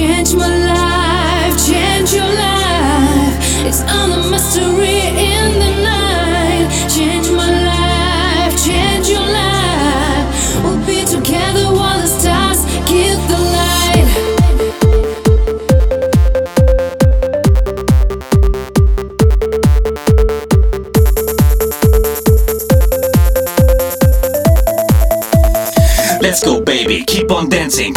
Change my life, change your life. It's all a mystery in the night. Change my life, change your life. We'll be together while the stars give the light. Let's go, baby, keep on dancing.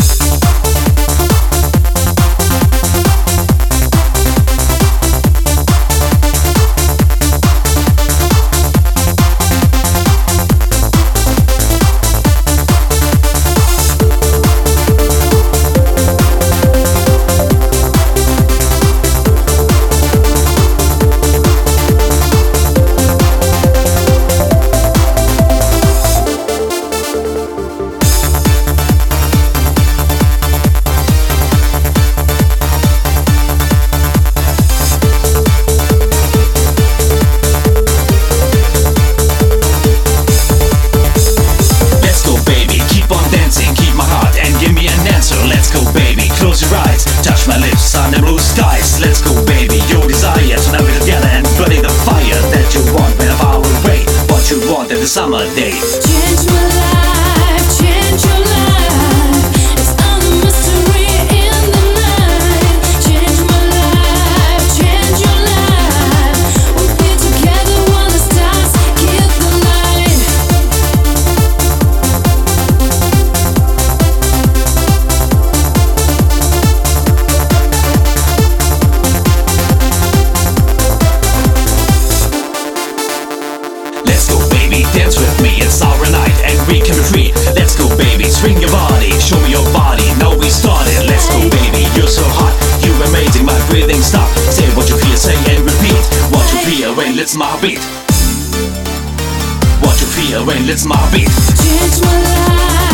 Summer day. Change my life, change your life. It's our night and we can be free. Let's go, baby, swing your body, show me your body. Now we started. Let's go, baby, you're so hot, you're amazing. My breathing stop. Say what you feel, say and repeat. What you feel when it's my beat. What you feel when it's my beat. Change my life.